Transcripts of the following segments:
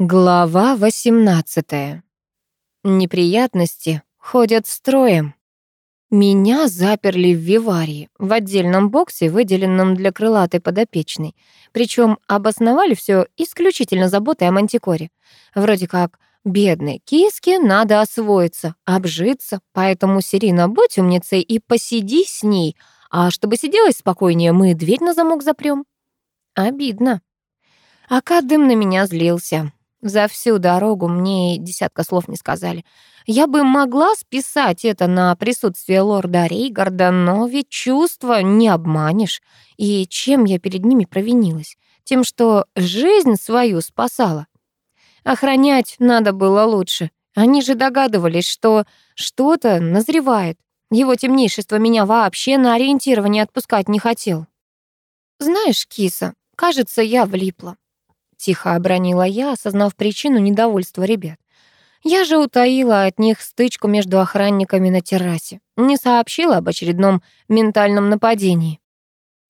Глава 18. Неприятности ходят строем. Меня заперли в виварии, в отдельном боксе, выделенном для крылатой подопечной. Причем обосновали все исключительно заботой о мантикоре. Вроде как, бедной киске надо освоиться, обжиться, поэтому, Сирина, будь умницей и посиди с ней, а чтобы сиделась спокойнее, мы дверь на замок запрем. Обидно. А Кадым на меня злился. За всю дорогу мне десятка слов не сказали. Я бы могла списать это на присутствие лорда Рейгарда, но ведь чувства не обманешь. И чем я перед ними провинилась? Тем, что жизнь свою спасала. Охранять надо было лучше. Они же догадывались, что что-то назревает. Его темнейшество меня вообще на ориентирование отпускать не хотел. «Знаешь, киса, кажется, я влипла. Тихо обронила я, осознав причину недовольства ребят. Я же утаила от них стычку между охранниками на террасе. Не сообщила об очередном ментальном нападении.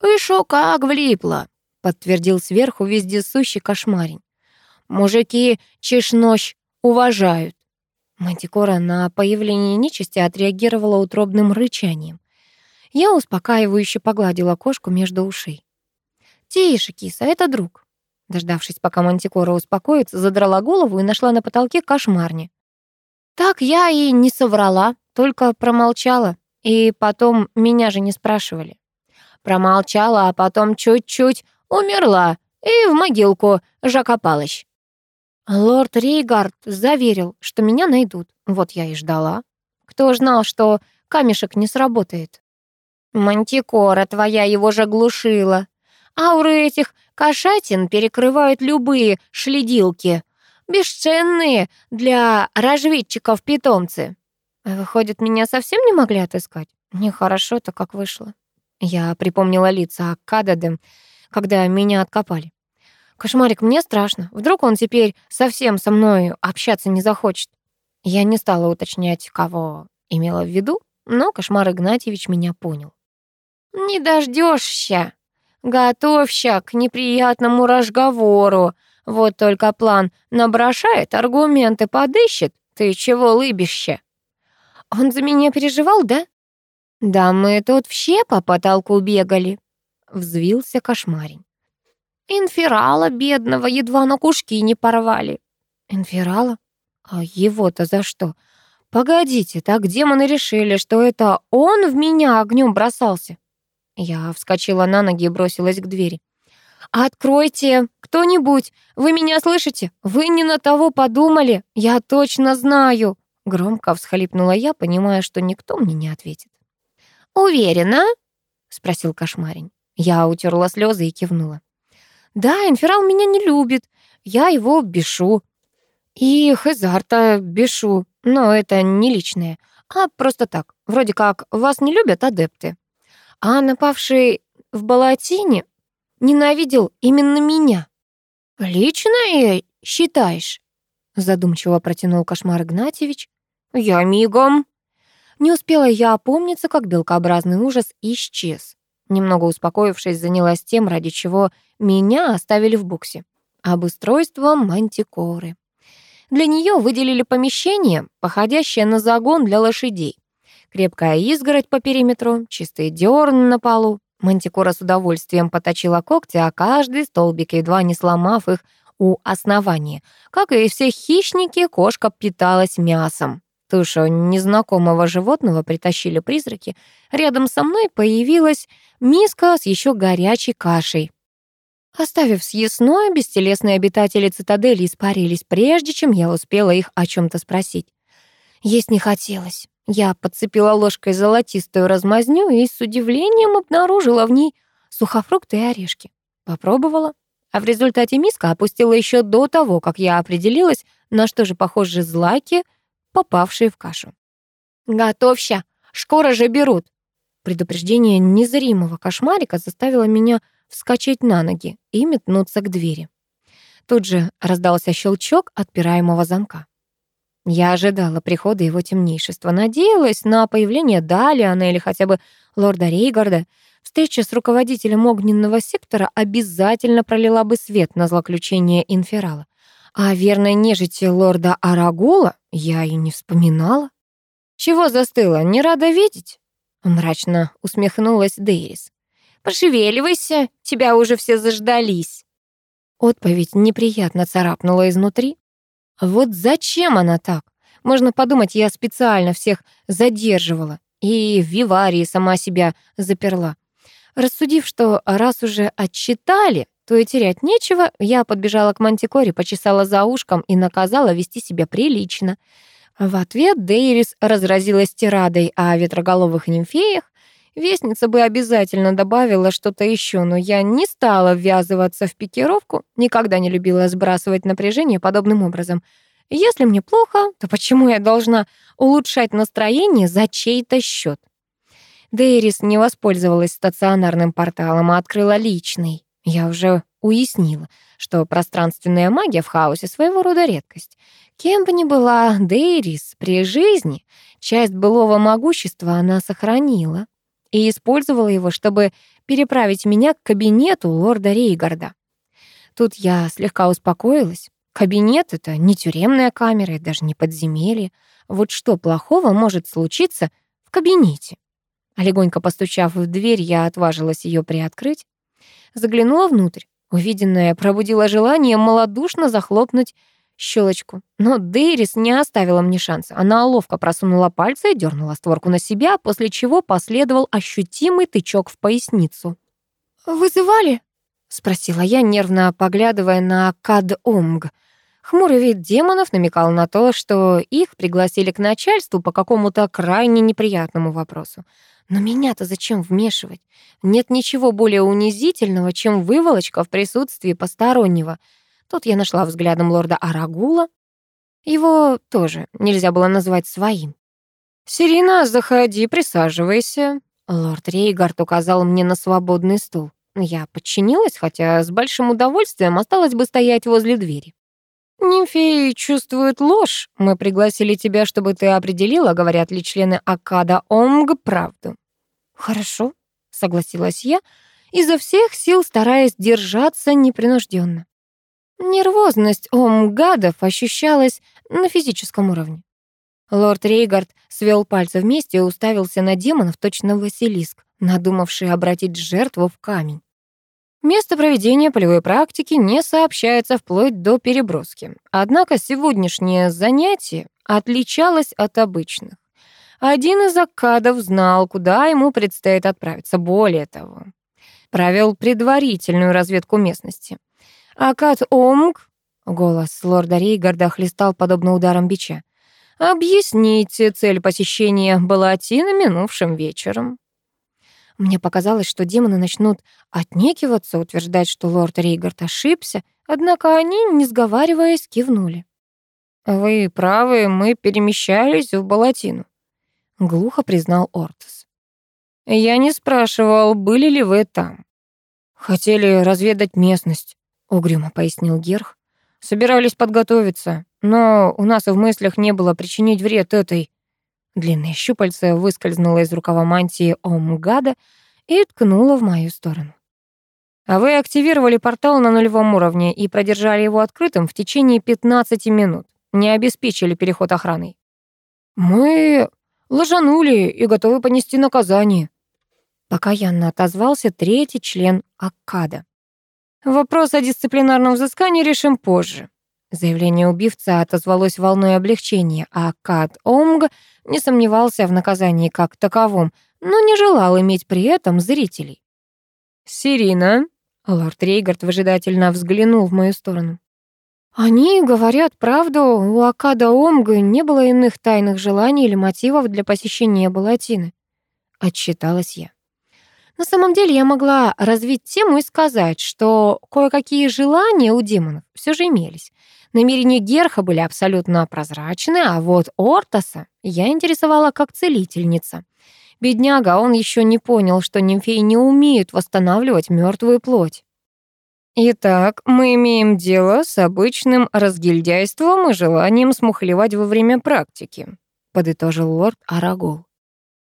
«И шо как влипла», — подтвердил сверху вездесущий кошмарень. «Мужики чешнощ уважают». Мантикора на появление нечисти отреагировала утробным рычанием. Я успокаивающе погладила кошку между ушей. «Тише, киса, это друг. Дождавшись, пока Мантикора успокоится, задрала голову и нашла на потолке кошмарни. Так я и не соврала, только промолчала. И потом меня же не спрашивали. Промолчала, а потом чуть-чуть умерла и в могилку жакопалась. Лорд Рейгард заверил, что меня найдут. Вот я и ждала. Кто знал, что камешек не сработает? Мантикора твоя его же глушила. Ауры этих кошатин перекрывают любые шледилки. Бесценные для разведчиков питомцы. Выходит, меня совсем не могли отыскать? Нехорошо-то как вышло. Я припомнила лица Кадады, когда меня откопали. Кошмарик, мне страшно. Вдруг он теперь совсем со мной общаться не захочет. Я не стала уточнять, кого имела в виду, но Кошмар Игнатьевич меня понял. «Не дождешься, Готовься к неприятному разговору. Вот только план наброшает, аргументы подыщет. Ты чего лыбишься? Он за меня переживал, да? Да мы тут все по потолку бегали. Взвился кошмарень. Инферала бедного едва на кушки не порвали. Инферала? А его-то за что? Погодите, так демоны решили, что это он в меня огнем бросался. Я вскочила на ноги и бросилась к двери. «Откройте! Кто-нибудь! Вы меня слышите? Вы не на того подумали! Я точно знаю!» Громко всхлипнула я, понимая, что никто мне не ответит. «Уверена?» — спросил кошмарень. Я утерла слезы и кивнула. «Да, инферал меня не любит. Я его бешу. И Хезарта бешу. Но это не личное, а просто так. Вроде как вас не любят адепты а напавший в Балатине ненавидел именно меня. «Личное, считаешь?» задумчиво протянул кошмар Игнатьевич. «Я мигом». Не успела я опомниться, как белкообразный ужас исчез. Немного успокоившись, занялась тем, ради чего меня оставили в буксе. Обустройство мантикоры. Для нее выделили помещение, походящее на загон для лошадей. Крепкая изгородь по периметру, чистый дерн на полу. Мантикора с удовольствием поточила когти, а каждый столбик, едва не сломав их у основания. Как и все хищники, кошка питалась мясом. Тушу незнакомого животного притащили призраки. Рядом со мной появилась миска с еще горячей кашей. Оставив съестное, бестелесные обитатели цитадели испарились, прежде чем я успела их о чем то спросить. Есть не хотелось. Я подцепила ложкой золотистую размазню и с удивлением обнаружила в ней сухофрукты и орешки. Попробовала, а в результате миска опустила еще до того, как я определилась, на что же похожи злаки, попавшие в кашу. «Готовься, скоро же берут!» Предупреждение незримого кошмарика заставило меня вскочить на ноги и метнуться к двери. Тут же раздался щелчок отпираемого замка. Я ожидала прихода его темнейшества, надеялась на появление Далиана или хотя бы лорда Рейгарда. Встреча с руководителем огненного сектора обязательно пролила бы свет на злоключение Инферала. А верной нежити лорда Арагула я и не вспоминала. «Чего застыла, не рада видеть?» Мрачно усмехнулась Дейрис. «Пошевеливайся, тебя уже все заждались». Отповедь неприятно царапнула изнутри. Вот зачем она так? Можно подумать, я специально всех задерживала и в Виварии сама себя заперла. Рассудив, что раз уже отчитали, то и терять нечего, я подбежала к Мантикоре, почесала за ушком и наказала вести себя прилично. В ответ Дейрис разразилась тирадой о ветроголовых нимфеях. Вестница бы обязательно добавила что-то еще, но я не стала ввязываться в пикировку, никогда не любила сбрасывать напряжение подобным образом. Если мне плохо, то почему я должна улучшать настроение за чей-то счет? Дейрис не воспользовалась стационарным порталом, а открыла личный. Я уже уяснила, что пространственная магия в хаосе своего рода редкость. Кем бы ни была Дейрис при жизни, часть былого могущества она сохранила и использовала его, чтобы переправить меня к кабинету лорда Рейгарда. Тут я слегка успокоилась. Кабинет — это не тюремная камера и даже не подземелье. Вот что плохого может случиться в кабинете? Легонько постучав в дверь, я отважилась ее приоткрыть. Заглянула внутрь. Увиденное пробудило желание малодушно захлопнуть щелочку. Но Дейрис не оставила мне шанса. Она ловко просунула пальцы и дернула створку на себя, после чего последовал ощутимый тычок в поясницу. «Вызывали?» — спросила я, нервно поглядывая на Кад-Омг. Хмурый вид демонов намекал на то, что их пригласили к начальству по какому-то крайне неприятному вопросу. Но меня-то зачем вмешивать? Нет ничего более унизительного, чем выволочка в присутствии постороннего. Тут я нашла взглядом лорда Арагула. Его тоже нельзя было назвать своим. «Сирина, заходи, присаживайся». Лорд Рейгард указал мне на свободный стул. Я подчинилась, хотя с большим удовольствием осталось бы стоять возле двери. «Нимфеи чувствуют ложь. Мы пригласили тебя, чтобы ты определила, говорят ли члены Акада Омг правду». «Хорошо», — согласилась я, изо всех сил стараясь держаться непринужденно. Нервозность Омгадов ощущалась на физическом уровне. Лорд Рейгард свел пальцы вместе и уставился на демонов, точно Василиск, надумавший обратить жертву в камень. Место проведения полевой практики не сообщается вплоть до переброски. Однако сегодняшнее занятие отличалось от обычных. Один из аккадов знал, куда ему предстоит отправиться. Более того, провел предварительную разведку местности. Акад Омг, голос лорда Рейгарда хлестал подобно ударам бича, объясните цель посещения Балатина минувшим вечером. Мне показалось, что демоны начнут отнекиваться, утверждать, что лорд Рейгард ошибся, однако они, не сговариваясь, кивнули. «Вы правы, мы перемещались в Балатину», — глухо признал Ортес. «Я не спрашивал, были ли вы там». «Хотели разведать местность», — угрюмо пояснил Герх. «Собирались подготовиться, но у нас и в мыслях не было причинить вред этой Длинное щупальце выскользнуло из рукава мантии Омгада и ткнуло в мою сторону. А вы активировали портал на нулевом уровне и продержали его открытым в течение 15 минут. Не обеспечили переход охраной. Мы ложанули и готовы понести наказание. Покаянно отозвался третий член Аккада. Вопрос о дисциплинарном взыскании решим позже. Заявление убивца отозвалось волной облегчения, а Кат Омг не сомневался в наказании как таковом, но не желал иметь при этом зрителей. «Сирина», — лорд Рейгард выжидательно взглянул в мою сторону. «Они говорят правду, у Акада Омга не было иных тайных желаний или мотивов для посещения Балатины», — отчиталась я. На самом деле я могла развить тему и сказать, что кое-какие желания у демонов все же имелись. Намерения Герха были абсолютно прозрачны, а вот Ортаса я интересовала как целительница. Бедняга, он еще не понял, что нимфеи не умеют восстанавливать мертвую плоть. Итак, мы имеем дело с обычным разгильдяйством и желанием смухлевать во время практики, подытожил лорд Арагол.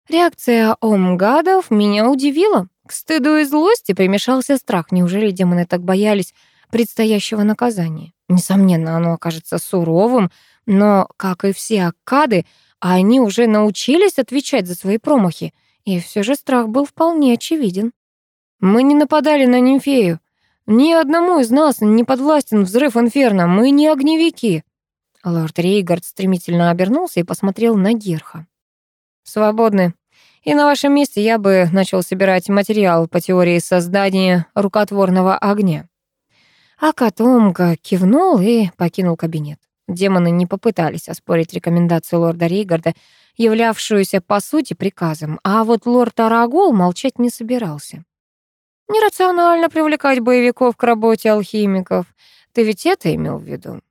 Реакция омгадов меня удивила. К стыду и злости примешался страх. Неужели демоны так боялись предстоящего наказания? Несомненно, оно окажется суровым, но, как и все аккады, они уже научились отвечать за свои промахи, и все же страх был вполне очевиден. «Мы не нападали на нимфею. Ни одному из нас не подвластен взрыв инферно, мы не огневики». Лорд Рейгард стремительно обернулся и посмотрел на Герха. «Свободны. И на вашем месте я бы начал собирать материал по теории создания рукотворного огня». А Катомка кивнул и покинул кабинет. Демоны не попытались оспорить рекомендацию лорда Рейгарда, являвшуюся по сути приказом, а вот лорд Арагол молчать не собирался. «Нерационально привлекать боевиков к работе алхимиков. Ты ведь это имел в виду?»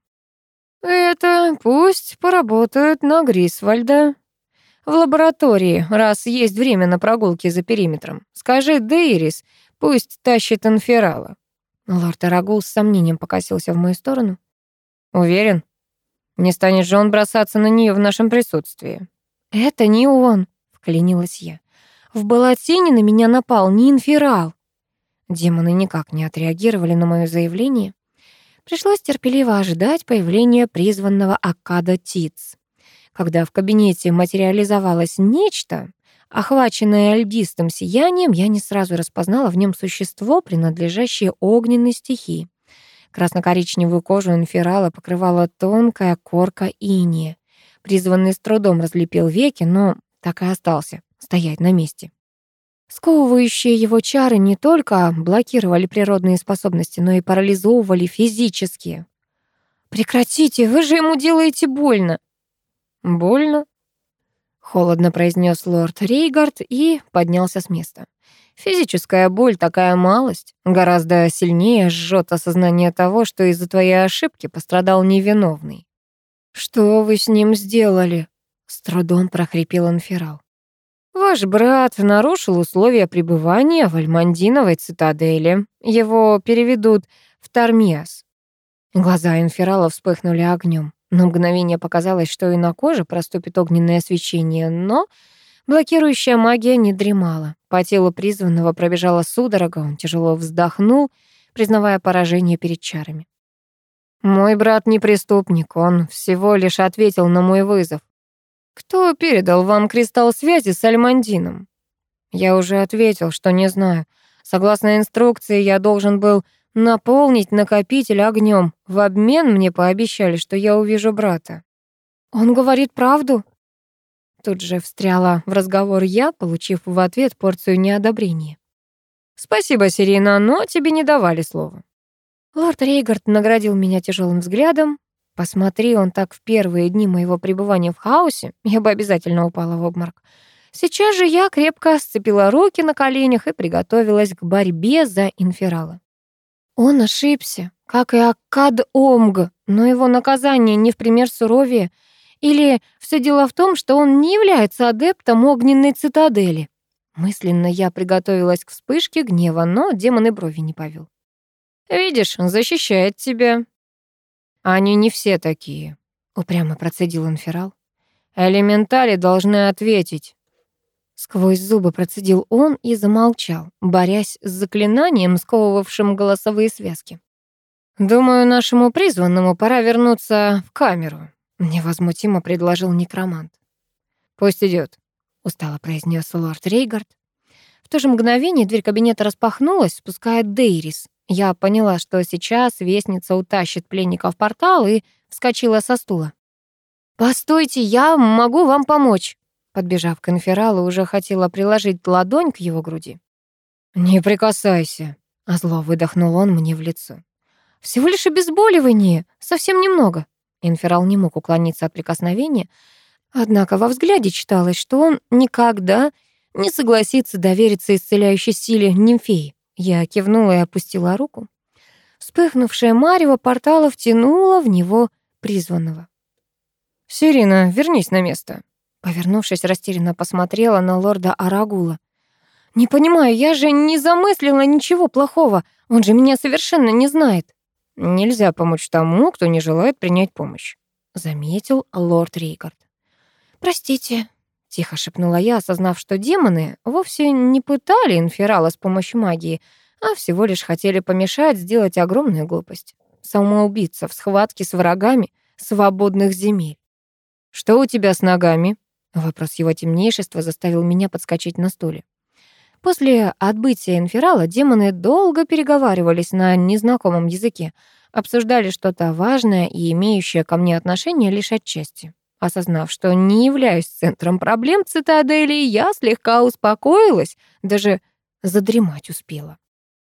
«Это пусть поработают на Грисвальда. В лаборатории, раз есть время на прогулки за периметром. Скажи Дейрис, пусть тащит инферала». Лорд Арагул с сомнением покосился в мою сторону. «Уверен? Не станет же он бросаться на нее в нашем присутствии». «Это не он», — вклинилась я. «В Балатине на меня напал не инферал». Демоны никак не отреагировали на мое заявление. Пришлось терпеливо ожидать появления призванного Акада Тиц. Когда в кабинете материализовалось нечто, охваченное альгистым сиянием, я не сразу распознала в нем существо, принадлежащее огненной стихии. Красно-коричневую кожу инферала покрывала тонкая корка иния. Призванный с трудом разлепил веки, но так и остался стоять на месте. Сковывающие его чары не только блокировали природные способности, но и парализовывали физические. «Прекратите, вы же ему делаете больно!» «Больно?» — холодно произнес лорд Рейгард и поднялся с места. «Физическая боль такая малость. Гораздо сильнее жжет осознание того, что из-за твоей ошибки пострадал невиновный». «Что вы с ним сделали?» — с трудом прохрипел инферал. Ваш брат нарушил условия пребывания в Альмандиновой цитадели. Его переведут в Тармиас. Глаза инферала вспыхнули огнем. На мгновение показалось, что и на коже проступит огненное свечение, но блокирующая магия не дремала. По телу призванного пробежала судорога, он тяжело вздохнул, признавая поражение перед чарами. «Мой брат не преступник, он всего лишь ответил на мой вызов. «Кто передал вам кристалл связи с Альмандином?» Я уже ответил, что не знаю. Согласно инструкции, я должен был наполнить накопитель огнем. В обмен мне пообещали, что я увижу брата. «Он говорит правду?» Тут же встряла в разговор я, получив в ответ порцию неодобрения. «Спасибо, Сирина, но тебе не давали слова». Лорд Рейгард наградил меня тяжелым взглядом, Посмотри он так в первые дни моего пребывания в хаосе, я бы обязательно упала в обморок. Сейчас же я крепко сцепила руки на коленях и приготовилась к борьбе за инферала. Он ошибся, как и Аккад Омг, но его наказание не в пример суровее. Или все дело в том, что он не является адептом огненной цитадели. Мысленно я приготовилась к вспышке гнева, но демон и брови не повел. «Видишь, защищает тебя. «Они не все такие», — упрямо процедил инферал. «Элементали должны ответить». Сквозь зубы процедил он и замолчал, борясь с заклинанием, сковывавшим голосовые связки. «Думаю, нашему призванному пора вернуться в камеру», — невозмутимо предложил некромант. «Пусть идет», — устало произнес лорд Рейгард. В то же мгновение дверь кабинета распахнулась, спуская Дейрис. Я поняла, что сейчас вестница утащит пленника в портал и вскочила со стула. «Постойте, я могу вам помочь!» Подбежав к инфералу, уже хотела приложить ладонь к его груди. «Не прикасайся!» а выдохнул он мне в лицо. «Всего лишь обезболивание, совсем немного». Инферал не мог уклониться от прикосновения, однако во взгляде читалось, что он никогда не согласится довериться исцеляющей силе нимфеи. Я кивнула и опустила руку. Вспыхнувшая марево портала втянула в него призванного. «Сирина, вернись на место». Повернувшись, растерянно посмотрела на лорда Арагула. «Не понимаю, я же не замыслила ничего плохого. Он же меня совершенно не знает». «Нельзя помочь тому, кто не желает принять помощь», — заметил лорд Рейгард. «Простите», Тихо шепнула я, осознав, что демоны вовсе не пытали инферала с помощью магии, а всего лишь хотели помешать сделать огромную глупость. самоубийца в схватке с врагами свободных земель. «Что у тебя с ногами?» Вопрос его темнейшества заставил меня подскочить на стуле. После отбытия инферала демоны долго переговаривались на незнакомом языке, обсуждали что-то важное и имеющее ко мне отношение лишь отчасти. Осознав, что не являюсь центром проблем цитадели, я слегка успокоилась, даже задремать успела.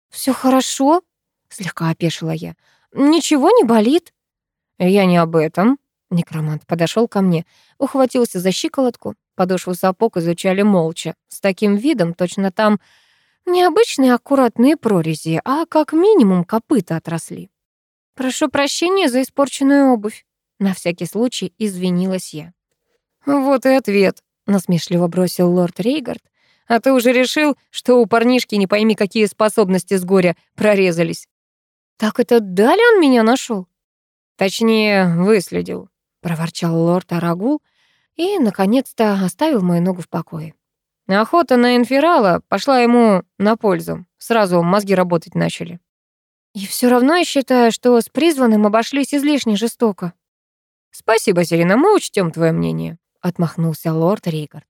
Все хорошо?» — слегка опешила я. «Ничего не болит?» «Я не об этом». Некромант подошел ко мне, ухватился за щиколотку. Подошву сапог изучали молча, с таким видом точно там необычные аккуратные прорези, а как минимум копыта отросли. «Прошу прощения за испорченную обувь», — на всякий случай извинилась я. «Вот и ответ», — насмешливо бросил лорд Рейгард. «А ты уже решил, что у парнишки не пойми какие способности с горя прорезались?» «Так это Дали он меня нашел? «Точнее, выследил», — проворчал лорд Арагул и, наконец-то, оставил мою ногу в покое. Охота на инферала пошла ему на пользу. Сразу мозги работать начали. И все равно я считаю, что с призванным обошлись излишне жестоко. Спасибо, Селина, мы учтем твое мнение, отмахнулся лорд Рейгард.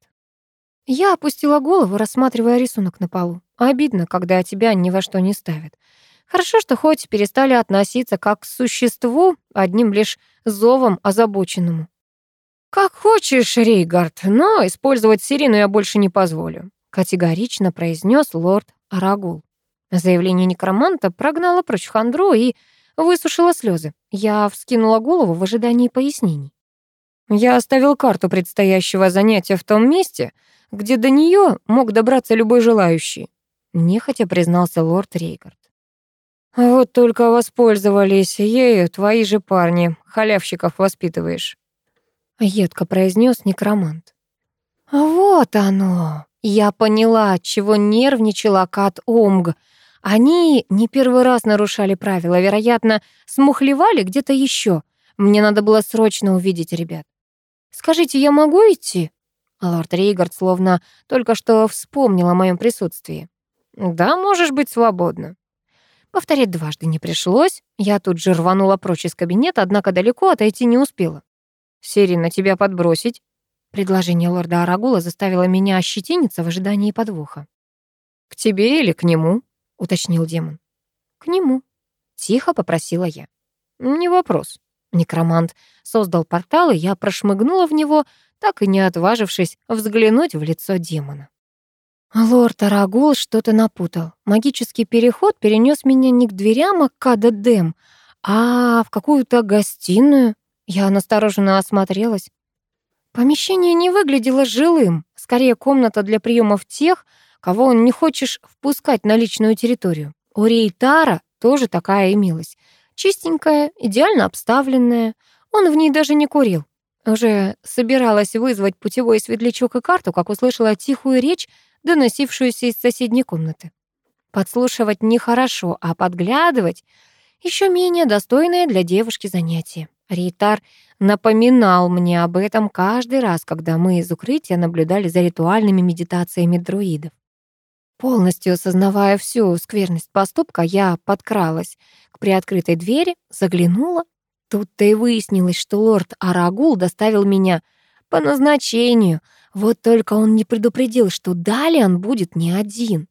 Я опустила голову, рассматривая рисунок на полу. Обидно, когда тебя ни во что не ставят. Хорошо, что хоть перестали относиться как к существу, одним лишь зовом озабоченному. «Как хочешь, Рейгард, но использовать Сирину я больше не позволю», категорично произнес лорд Арагул. Заявление некроманта прогнало прочь хандру и высушило слезы. Я вскинула голову в ожидании пояснений. Я оставил карту предстоящего занятия в том месте, где до нее мог добраться любой желающий. Нехотя признался лорд Рейгард. Вот только воспользовались ею твои же парни. Халявщиков воспитываешь. Едко произнес некромант. Вот оно. Я поняла, от чего нервничала Кат Омг, они не первый раз нарушали правила, вероятно, смухлевали где-то еще. Мне надо было срочно увидеть ребят. «Скажите, я могу идти?» Лорд Рейгард словно только что вспомнил о моем присутствии. «Да, можешь быть свободна». Повторять дважды не пришлось. Я тут же рванула прочь из кабинета, однако далеко отойти не успела. «Сирина, тебя подбросить?» Предложение лорда Арагула заставило меня ощетиниться в ожидании подвоха. «К тебе или к нему?» уточнил демон. К нему. Тихо попросила я. Не вопрос. Некромант создал портал, и я прошмыгнула в него, так и не отважившись взглянуть в лицо демона. Лорд Арагул что-то напутал. Магический переход перенес меня не к дверям, а к Кададем, а в какую-то гостиную. Я настороженно осмотрелась. Помещение не выглядело жилым, скорее комната для приемов тех, кого не хочешь впускать на личную территорию. У Рейтара тоже такая имелась. Чистенькая, идеально обставленная. Он в ней даже не курил. Уже собиралась вызвать путевой светлячок и карту, как услышала тихую речь, доносившуюся из соседней комнаты. Подслушивать нехорошо, а подглядывать еще менее достойное для девушки занятие. Рейтар напоминал мне об этом каждый раз, когда мы из укрытия наблюдали за ритуальными медитациями друидов. Полностью осознавая всю скверность поступка, я подкралась к приоткрытой двери, заглянула. Тут-то и выяснилось, что лорд Арагул доставил меня по назначению. Вот только он не предупредил, что далее он будет не один.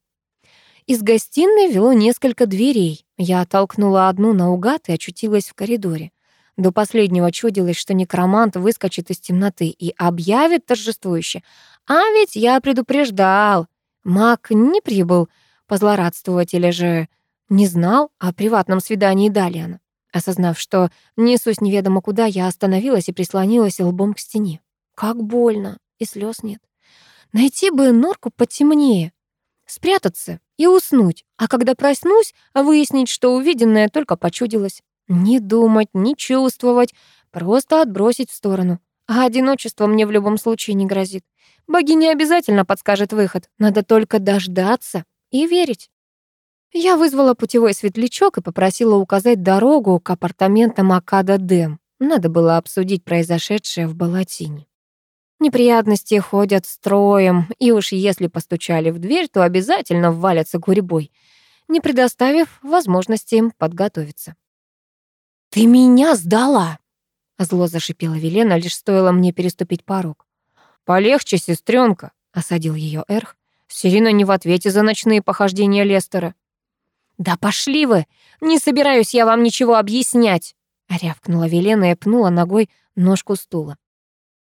Из гостиной вело несколько дверей. Я оттолкнула одну наугад и очутилась в коридоре. До последнего чудилось, что некромант выскочит из темноты и объявит торжествующе. «А ведь я предупреждал!» Маг не прибыл позлорадствовать или же не знал о приватном свидании Далиана. Осознав, что несусь неведомо куда, я остановилась и прислонилась лбом к стене. Как больно, и слез нет. Найти бы норку потемнее, спрятаться и уснуть, а когда проснусь, выяснить, что увиденное только почудилось. Не думать, не чувствовать, просто отбросить в сторону. А одиночество мне в любом случае не грозит. Богиня обязательно подскажет выход. Надо только дождаться и верить. Я вызвала путевой светлячок и попросила указать дорогу к апартаментам Акада Дэм. Надо было обсудить произошедшее в Балатине. Неприятности ходят строем, и уж если постучали в дверь, то обязательно ввалятся гурьбой, не предоставив возможности им подготовиться. «Ты меня сдала!» Зло зашипела Велена, лишь стоило мне переступить порог. «Полегче, сестренка, осадил ее Эрх. «Сирина не в ответе за ночные похождения Лестера». «Да пошли вы! Не собираюсь я вам ничего объяснять!» рявкнула Велена и пнула ногой ножку стула.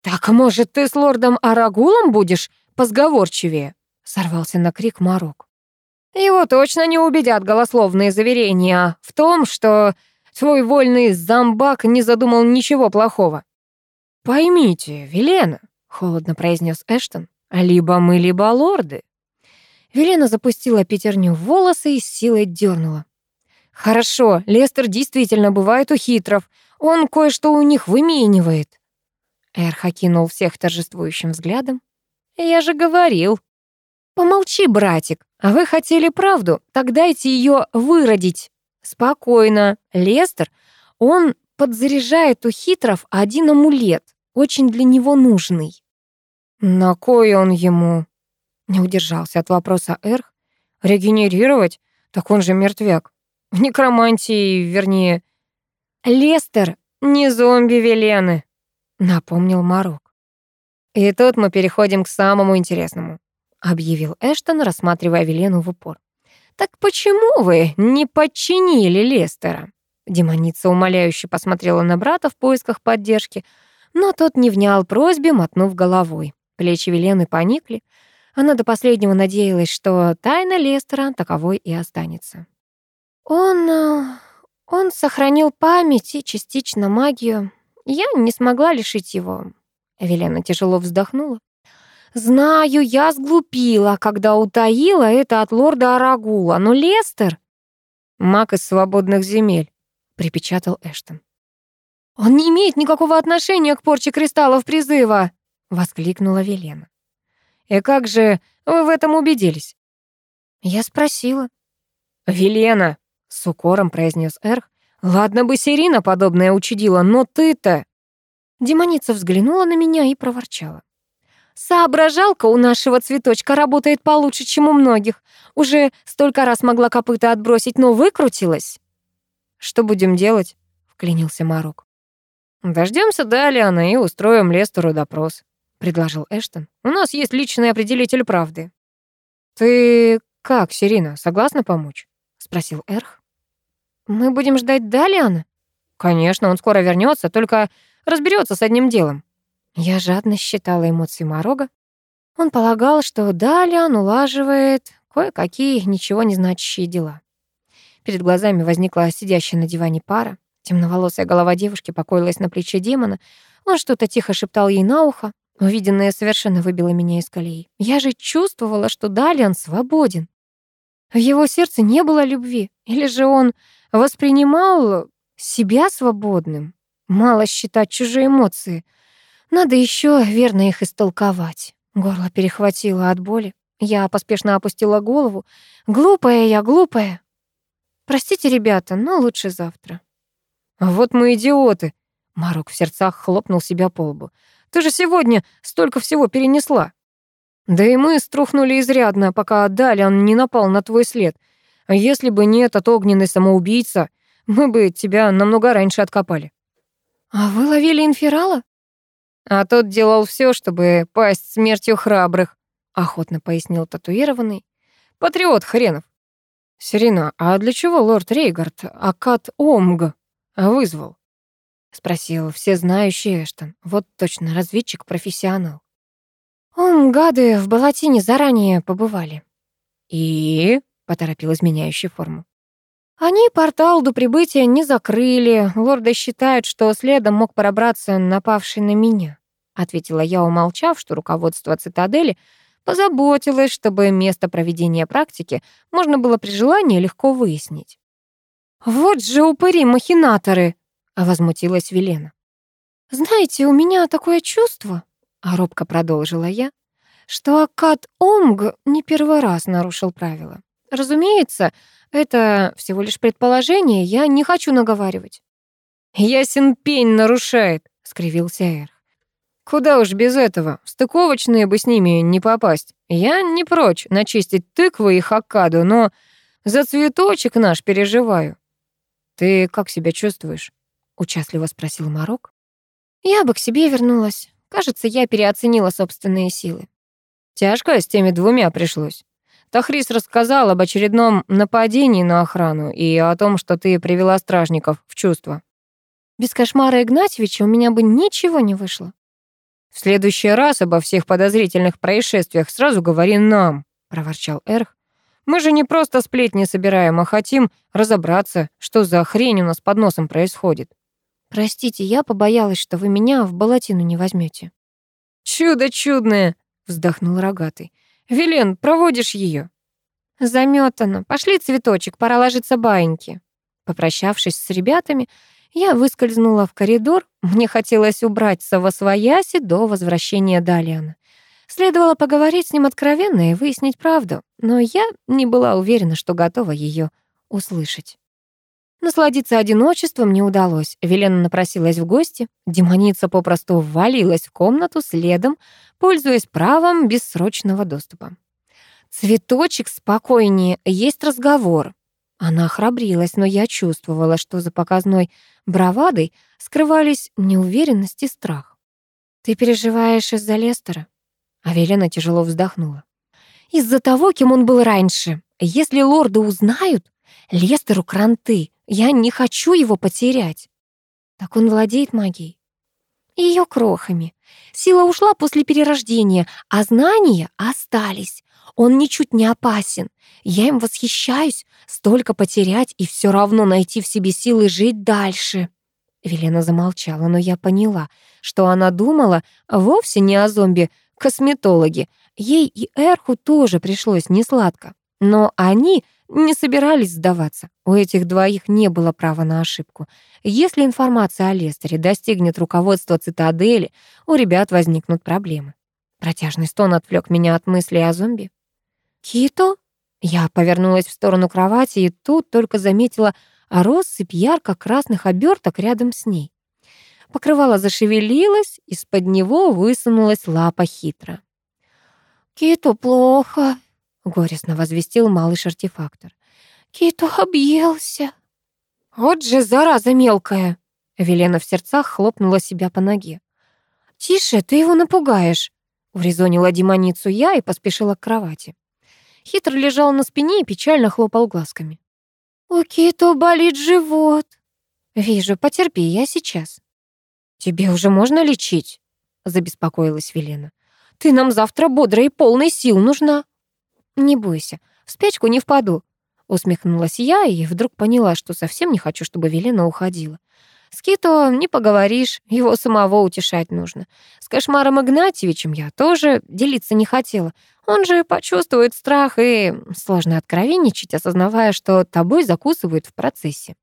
«Так, может, ты с лордом Арагулом будешь позговорчивее?» сорвался на крик Марок. «Его точно не убедят голословные заверения в том, что твой вольный зомбак не задумал ничего плохого». «Поймите, Велена», — холодно произнес Эштон, «либо мы, либо лорды». Велена запустила пятерню в волосы и с силой дернула. «Хорошо, Лестер действительно бывает у хитров. Он кое-что у них выменивает». Эрх окинул всех торжествующим взглядом. «Я же говорил». «Помолчи, братик. А вы хотели правду? Так дайте ее выродить. Спокойно. Лестер, он подзаряжает у хитров один амулет, очень для него нужный». «На кой он ему?» Не удержался от вопроса Эрх. «Регенерировать? Так он же мертвяк. В некромантии, вернее...» «Лестер не зомби Велены», — напомнил Марок. «И тут мы переходим к самому интересному», — объявил Эштон, рассматривая Велену в упор. «Так почему вы не подчинили Лестера?» Демоница умоляюще посмотрела на брата в поисках поддержки, но тот не внял просьбе, мотнув головой. Плечи Велены поникли. Она до последнего надеялась, что тайна Лестера таковой и останется. Он... Э, он сохранил память и частично магию. Я не смогла лишить его. Велена тяжело вздохнула. Знаю, я сглупила, когда утаила это от лорда Арагула, но Лестер... Маг из свободных земель, припечатал Эштон. Он не имеет никакого отношения к порче кристаллов призыва, воскликнула Велена. И как же вы в этом убедились? Я спросила. Велена, с укором произнес Эрх. «Ладно бы Сирина подобное учудила, но ты-то...» Демоница взглянула на меня и проворчала. «Соображалка у нашего цветочка работает получше, чем у многих. Уже столько раз могла копыта отбросить, но выкрутилась». «Что будем делать?» — вклинился Марок. «Дождемся Далиана и устроим Лестеру допрос», — предложил Эштон. «У нас есть личный определитель правды». «Ты как, Сирина, согласна помочь?» — спросил Эрх. Мы будем ждать Далиана? Конечно, он скоро вернется, только разберется с одним делом. Я жадно считала эмоции Морога. Он полагал, что Далиан улаживает кое-какие ничего не значащие дела. Перед глазами возникла сидящая на диване пара. Темноволосая голова девушки покоилась на плече демона. Он что-то тихо шептал ей на ухо. Увиденное совершенно выбило меня из колеи. Я же чувствовала, что Далиан свободен. В его сердце не было любви. Или же он воспринимал себя свободным. Мало считать чужие эмоции. Надо еще верно их истолковать. Горло перехватило от боли. Я поспешно опустила голову. Глупая я, глупая. Простите, ребята, но лучше завтра. Вот мы идиоты. Марок в сердцах хлопнул себя по лбу. Ты же сегодня столько всего перенесла. Да и мы струхнули изрядно, пока Далиан не напал на твой след. А если бы не этот огненный самоубийца, мы бы тебя намного раньше откопали. А вы ловили инферала? А тот делал все, чтобы пасть смертью храбрых, охотно пояснил татуированный. Патриот хренов. Сирина, а для чего лорд Рейгард Акад Омг вызвал? Спросил всезнающий Эштон. Вот точно, разведчик-профессионал. «Ом, гады в Балатине заранее побывали». «И?» — поторопил изменяющий форму. «Они портал до прибытия не закрыли. Лорды считают, что следом мог пробраться напавший на меня», — ответила я, умолчав, что руководство цитадели позаботилось, чтобы место проведения практики можно было при желании легко выяснить. «Вот же упыри-махинаторы!» — возмутилась Велена. «Знаете, у меня такое чувство, а робко продолжила я, что Акад Омг не первый раз нарушил правила. Разумеется, это всего лишь предположение, я не хочу наговаривать. «Ясен пень нарушает», — скривился Эрх. «Куда уж без этого, стыковочные бы с ними не попасть. Я не прочь начистить тыквы и хакаду, но за цветочек наш переживаю». «Ты как себя чувствуешь?» — участливо спросил Марок. «Я бы к себе вернулась. Кажется, я переоценила собственные силы». «Тяжко с теми двумя пришлось. Тахрис рассказал об очередном нападении на охрану и о том, что ты привела стражников в чувство». «Без кошмара Игнатьевича у меня бы ничего не вышло». «В следующий раз обо всех подозрительных происшествиях сразу говори нам», — проворчал Эрх. «Мы же не просто сплетни собираем, а хотим разобраться, что за хрень у нас под носом происходит». «Простите, я побоялась, что вы меня в болотину не возьмете. «Чудо чудное!» — вздохнул рогатый. «Вилен, проводишь ее?» «Заметано. Пошли цветочек, пора ложиться баиньки». Попрощавшись с ребятами, я выскользнула в коридор. Мне хотелось убраться во свояси до возвращения Далиана. Следовало поговорить с ним откровенно и выяснить правду, но я не была уверена, что готова ее услышать. Насладиться одиночеством не удалось. Велена напросилась в гости. Демоница попросту ввалилась в комнату следом, пользуясь правом бессрочного доступа. «Цветочек, спокойнее, есть разговор», она храбрилась, но я чувствовала, что за показной бравадой скрывались неуверенность и страх. «Ты переживаешь из-за Лестера?» Авелина тяжело вздохнула. «Из-за того, кем он был раньше. Если лорды узнают, Лестеру кранты. Я не хочу его потерять». «Так он владеет магией?» Ее крохами. Сила ушла после перерождения, а знания остались. Он ничуть не опасен. Я им восхищаюсь. Столько потерять и все равно найти в себе силы жить дальше. Велена замолчала, но я поняла, что она думала вовсе не о зомби-косметологе. Ей и Эрху тоже пришлось несладко. Но они не собирались сдаваться. У этих двоих не было права на ошибку. Если информация о Лестере достигнет руководства цитадели, у ребят возникнут проблемы. Протяжный стон отвлек меня от мысли о зомби. «Кито?» Я повернулась в сторону кровати и тут только заметила россыпь ярко-красных оберток рядом с ней. Покрывало зашевелилось, из-под него высунулась лапа хитро. «Кито плохо», — горестно возвестил малыш-артефактор. «Кито объелся». «Вот же зараза мелкая!» Велена в сердцах хлопнула себя по ноге. «Тише, ты его напугаешь», — урезонила демоницу я и поспешила к кровати. Хитро лежал на спине и печально хлопал глазками. «У Кито болит живот». «Вижу, потерпи, я сейчас». «Тебе уже можно лечить?» — забеспокоилась Велена. «Ты нам завтра бодрой и полной сил нужна». «Не бойся, в спячку не впаду», — усмехнулась я и вдруг поняла, что совсем не хочу, чтобы Велена уходила. С Кито не поговоришь, его самого утешать нужно. С кошмаром Игнатьевичем я тоже делиться не хотела. Он же почувствует страх и сложно откровенничать, осознавая, что тобой закусывают в процессе.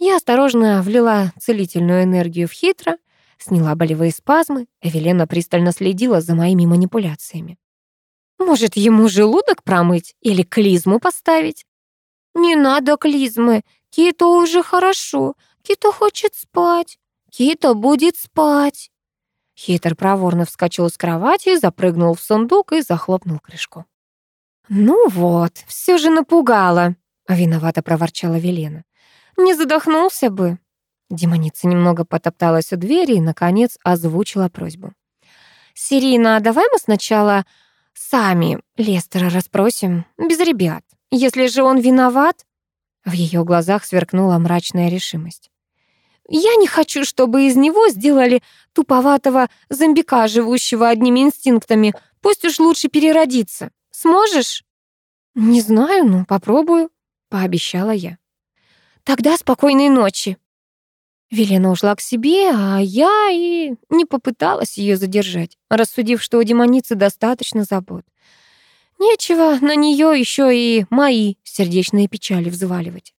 Я осторожно влила целительную энергию в хитро, сняла болевые спазмы, Эвелена пристально следила за моими манипуляциями. Может, ему желудок промыть или клизму поставить? Не надо клизмы, Кито уже хорошо, Кито хочет спать. Кито будет спать. Хитр проворно вскочил с кровати, запрыгнул в сундук и захлопнул крышку. «Ну вот, все же напугала», — виновато проворчала Велена. «Не задохнулся бы». Демоница немного потопталась у двери и, наконец, озвучила просьбу. «Сирина, давай мы сначала сами Лестера расспросим, без ребят. Если же он виноват...» В ее глазах сверкнула мрачная решимость. Я не хочу, чтобы из него сделали туповатого зомбика, живущего одними инстинктами. Пусть уж лучше переродиться. Сможешь? Не знаю, но попробую, пообещала я. Тогда спокойной ночи. Велена ушла к себе, а я и не попыталась ее задержать, рассудив, что у демоницы достаточно забот. Нечего на нее еще и мои сердечные печали взваливать.